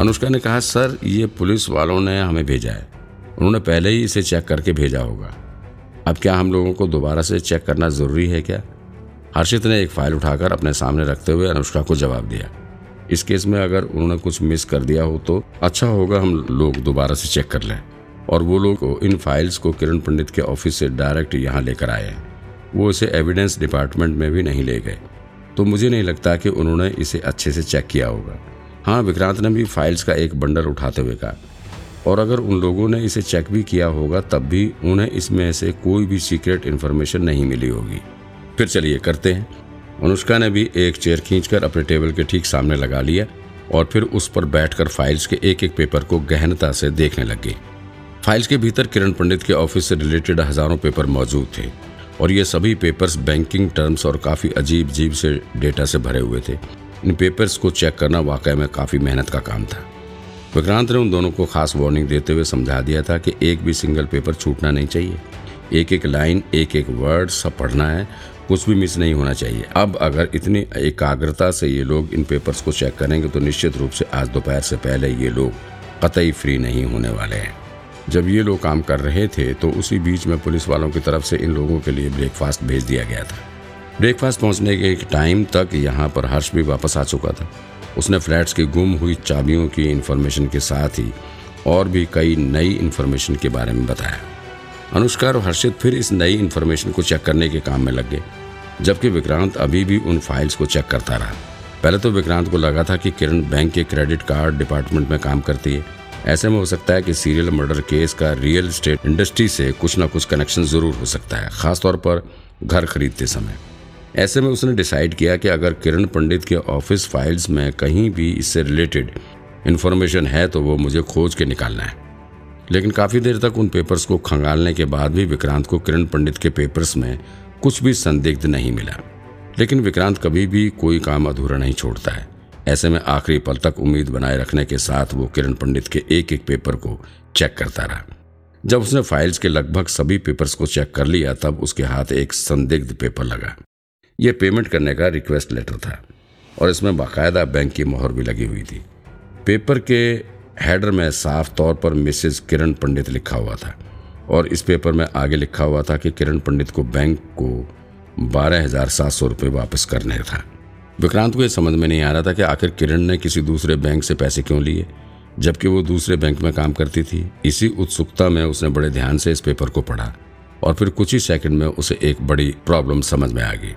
अनुष्का ने कहा, सर, ये पुलिस वालों ने हमें भेजा है। उन्होंने पहले ही इसे चेक करके भेजा होगा। अब क्या हम लोगों को दोबारा से चेक करना ज़रूरी है क्या? हर्षित ने एक फ़ाइल उठाकर अपने सामने रखते हुए अनुष्का को जवाब दिया। इस केस में अगर उन्होंने कुछ मिस कर दिया हो तो अच्छा होगा हम लोग दोबारा से चेक कर लें। और वो लोग इन फाइल्स को किरण पंडित के ऑफ़िस से डायरेक्ट यहाँ लेकर आए हैं। वो इसे एविडेंस डिपार्टमेंट में भी नहीं ले गए। तो मुझे नहीं लगता कि उन्होंने इसे अच्छे से चेक किया होगा। हाँ विक्रांत ने भी फाइल्स का एक बंडल उठाते हुए कहा। और अगर उन लोगों ने इसे चेक भी किया होगा, तब भी उन्हें इसमें से कोई भी सीक्रेट इन्फॉर्मेशन नहीं मिली होगी। फिर चलिए करते हैं। अनुष्का ने भी एक चेयर खींचकर अपने टेबल के ठीक सामने लगा लिया और फिर उस पर बैठकर फाइल्स के एक एक पेपर को गहनता से देखने लग। गई फाइल्स के भीतर किरण पंडित के ऑफ़िस से रिलेटेड हज़ारों पेपर मौजूद थे और ये सभी पेपर्स बैंकिंग टर्म्स और काफ़ी अजीब अजीब से डेटा से भरे हुए थे। इन पेपर्स को चेक करना वाकई में काफ़ी मेहनत का काम था। विक्रांत ने उन दोनों को खास वार्निंग देते हुए समझा दिया था कि एक भी सिंगल पेपर छूटना नहीं चाहिए। एक एक लाइन एक एक वर्ड सब पढ़ना है, कुछ भी मिस नहीं होना चाहिए। अब अगर इतनी एकाग्रता से ये लोग इन पेपर्स को चेक करेंगे तो निश्चित रूप से आज दोपहर से पहले ये लोग कतई फ्री नहीं होने वाले हैं। जब ये लोग काम कर रहे थे तो उसी बीच में पुलिस वालों की तरफ़ से इन लोगों के लिए ब्रेकफास्ट भेज दिया गया था। ब्रेकफास्ट पहुँचने के एक टाइम तक यहाँ पर हर्ष भी वापस आ चुका था। उसने फ्लैट्स की गुम हुई चाबियों की इन्फॉर्मेशन के साथ ही और भी कई नई इन्फॉर्मेशन के बारे में बताया। अनुष्का और हर्षित फिर इस नई इन्फॉर्मेशन को चेक करने के काम में लग गए, जबकि विक्रांत अभी भी उन फाइल्स को चेक करता रहा। पहले तो विक्रांत को लगा था कि किरण बैंक के क्रेडिट कार्ड डिपार्टमेंट में काम करती है। ऐसे में हो सकता है कि सीरियल मर्डर केस का रियल एस्टेट इंडस्ट्री से कुछ ना कुछ कनेक्शन ज़रूर हो सकता है, खासतौर पर घर खरीदते समय। ऐसे में उसने डिसाइड किया कि अगर किरण पंडित के ऑफ़िस फाइल्स में कहीं भी इससे रिलेटेड इन्फॉर्मेशन है तो वो मुझे खोज के निकालना है। लेकिन काफ़ी देर तक उन पेपर्स को खंगालने के बाद भी विक्रांत को किरण पंडित के पेपर्स में कुछ भी संदिग्ध नहीं मिला। लेकिन विक्रांत कभी भी कोई काम अधूरा नहीं छोड़ता है। ऐसे में आखिरी पल तक उम्मीद बनाए रखने के साथ वो किरण पंडित के एक एक पेपर को चेक करता रहा। जब उसने फाइल्स के लगभग सभी पेपर्स को चेक कर लिया, तब उसके हाथ एक संदिग्ध पेपर लगा। यह पेमेंट करने का रिक्वेस्ट लेटर था और इसमें बाकायदा बैंक की मोहर भी लगी हुई थी। पेपर के हेडर में साफ़ तौर पर मिसेस किरण पंडित लिखा हुआ था और इस पेपर में आगे लिखा हुआ था कि किरण पंडित को बैंक को बारह हज़ार सात सौ रुपये वापस करने था। विक्रांत को यह समझ में नहीं आ रहा था कि आखिर किरण ने किसी दूसरे बैंक से पैसे क्यों लिए, जबकि वो दूसरे बैंक में काम करती थी। इसी उत्सुकता में उसने बड़े ध्यान से इस पेपर को पढ़ा और फिर कुछ ही सेकंड में उसे एक बड़ी प्रॉब्लम समझ में आ गई।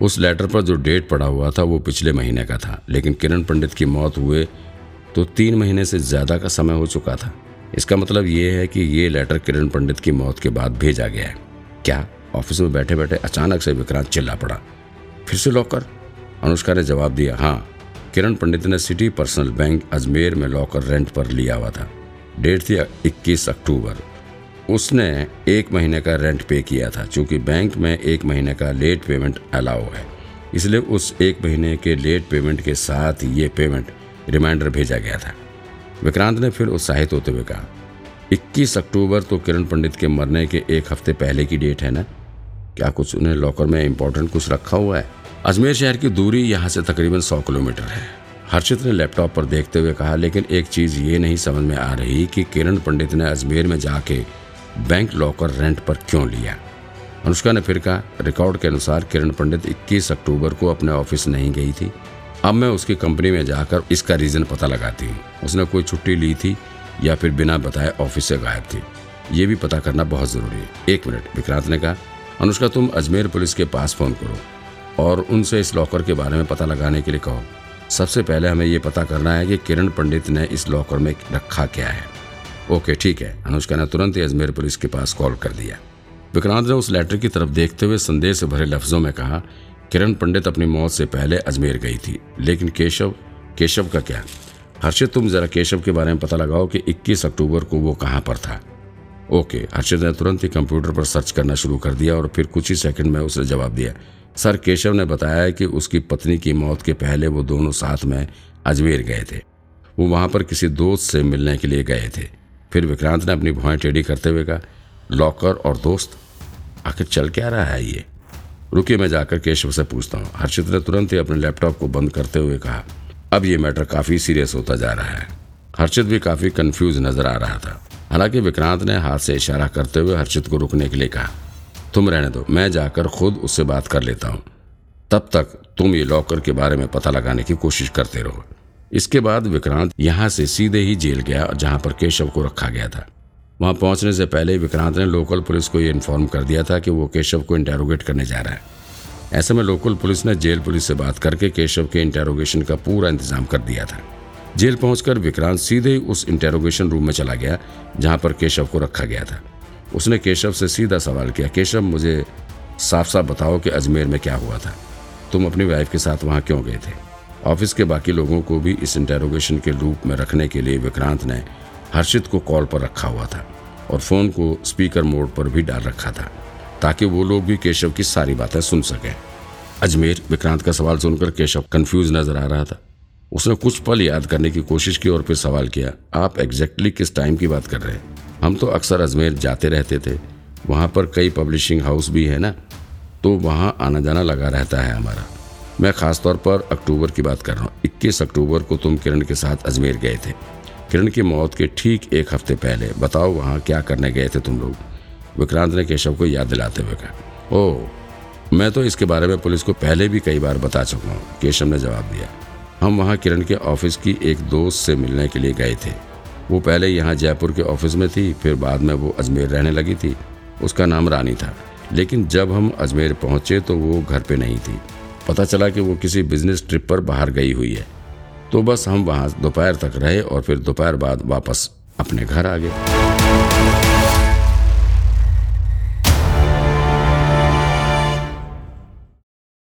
उस लेटर पर जो डेट पड़ा हुआ था वो पिछले महीने का था, लेकिन किरण पंडित की मौत हुए तो तीन महीने से ज़्यादा का समय हो चुका था। इसका मतलब ये है कि ये लेटर किरण पंडित की मौत के बाद भेजा गया है। क्या ऑफ़िस में बैठे बैठे अचानक से विक्रांत चिल्ला पड़ा। फिर से लॉकर अनुष्का ने जवाब दिया हाँ किरण पंडित ने सिटी पर्सनल बैंक अजमेर में लॉकर रेंट पर लिया हुआ था। डेट थी 21 अक्टूबर। उसने एक महीने का रेंट पे किया था क्योंकि बैंक में एक महीने का लेट पेमेंट अलाउ है। इसलिए उस एक महीने के लेट पेमेंट के साथ ये पेमेंट रिमाइंडर भेजा गया था। विक्रांत ने फिर उत्साहित होते हुए कहा 21 अक्टूबर तो किरण पंडित के मरने के एक हफ़्ते पहले की डेट है ना? क्या कुछ उन्हें लॉकर में इम्पोर्टेंट कुछ रखा हुआ है? अजमेर शहर की दूरी यहाँ से तकरीबन सौ किलोमीटर है। हर्षित ने लैपटॉप पर देखते हुए कहा, लेकिन एक चीज़ ये नहीं समझ में आ रही कि किरण पंडित ने अजमेर में जाके बैंक लॉकर रेंट पर क्यों लिया? अनुष्का ने फिर कहा, रिकॉर्ड के अनुसार किरण पंडित 21 अक्टूबर को अपने ऑफ़िस नहीं गई थी। अब मैं उसकी कंपनी में जाकर इसका रीजन पता लगाती हूँ। उसने कोई छुट्टी ली थी या फिर बिना बताए ऑफ़िस से गायब थी। ये भी पता करना बहुत ज़रूरी है। एक मिनट, विक्रांत ने कहा, अनुष्का, तुम अजमेर पुलिस के पास फ़ोन करो और उनसे इस लॉकर के बारे में पता लगाने के लिए कहो। सबसे पहले हमें ये पता करना है कि किरण पंडित ने इस लॉकर में रखा क्या है। ओके, ठीक है। अनुष्का ने तुरंत ही अजमेर पुलिस के पास कॉल कर दिया। विक्रांत ने उस लेटर की तरफ़ देखते हुए संदेह से भरे लफ्जों में कहा, किरण पंडित अपनी मौत से पहले अजमेर गई थी, लेकिन केशव केशव का क्या? हर्षित, तुम जरा केशव के बारे में पता लगाओ कि 21 अक्टूबर को वो कहाँ पर था। ओके, हर्षित ने तुरंत ही कंप्यूटर पर सर्च करना शुरू कर दिया और फिर कुछ ही सेकंड में उसने जवाब दिया। सर, केशव ने बताया कि उसकी पत्नी की मौत के पहले वो दोनों साथ में अजमेर गए थे। वो वहाँ पर किसी दोस्त से मिलने के लिए गए थे। फिर विक्रांत ने अपनी भुआएँ टेढ़ी करते हुए कहा, लॉकर और दोस्त, आखिर चल क्या रहा है ये? रुकिए, मैं जाकर केशव से पूछता हूँ। हर्षित ने तुरंत ही अपने लैपटॉप को बंद करते हुए कहा, अब ये मैटर काफ़ी सीरियस होता जा रहा है। हर्षित भी काफ़ी कंफ्यूज नज़र आ रहा था। हालाँकि विक्रांत ने हाथ से इशारा करते हुए हर्षित को रुकने के लिए कहा, तुम रहने दो, मैं जाकर खुद उससे बात कर लेता हूँ। तब तक तुम ये लॉकर के बारे में पता लगाने की कोशिश करते रहो। इसके बाद विक्रांत यहाँ से सीधे ही जेल गया, जहाँ पर केशव को रखा गया था। वहाँ पहुँचने से पहले विक्रांत ने लोकल पुलिस को ये इन्फॉर्म कर दिया था कि वो केशव को इंटेरोगेट करने जा रहा है। ऐसे में लोकल पुलिस ने जेल पुलिस से बात करके केशव के इंटेरोगेशन का पूरा इंतज़ाम कर दिया था। जेल पहुंचकर विक्रांत सीधे ही उस इंटेरोगेशन रूम में चला गया, जहाँ पर केशव को रखा गया था। उसने केशव से सीधा सवाल किया, केशव, मुझे साफ़ साफ़ बताओ कि अजमेर में क्या हुआ था? तुम अपनी वाइफ के साथ वहाँ क्यों गए थे? ऑफ़िस के बाकी लोगों को भी इस इंटेरोगेशन के रूप में रखने के लिए विक्रांत ने हर्षित को कॉल पर रखा हुआ था और फ़ोन को स्पीकर मोड पर भी डाल रखा था, ताकि वो लोग भी केशव की सारी बातें सुन सकें। अजमेर, विक्रांत का सवाल सुनकर केशव कंफ्यूज नज़र आ रहा था। उसने कुछ पल याद करने की कोशिश की और फिर सवाल किया, आप एग्जैक्टली किस टाइम की बात कर रहे हैं? हम तो अक्सर अजमेर जाते रहते थे। वहाँ पर कई पब्लिशिंग हाउस भी है ना? तो वहाँ आना जाना लगा रहता है हमारा। मैं खासतौर पर अक्टूबर की बात कर रहा हूँ। इक्कीस अक्टूबर को तुम किरण के साथ अजमेर गए थे। किरण की मौत के ठीक एक हफ़्ते पहले। बताओ वहाँ क्या करने गए थे तुम लोग? विक्रांत ने केशव को याद दिलाते हुए कहा ओह मैं तो इसके बारे में पुलिस को पहले भी कई बार बता चुका हूँ, केशव ने जवाब दिया। हम वहाँ किरण के ऑफ़िस की एक दोस्त से मिलने के लिए गए थे। वो पहले यहाँ जयपुर के ऑफ़िस में थी, फिर बाद में वो अजमेर रहने लगी थी। उसका नाम रानी था। लेकिन जब हम अजमेर पहुँचे तो वो घर पे नहीं थी। पता चला कि वो किसी बिज़नेस ट्रिप पर बाहर गई हुई है। तो बस हम वहाँ दोपहर तक रहे और फिर दोपहर बाद वापस अपने घर आ गए।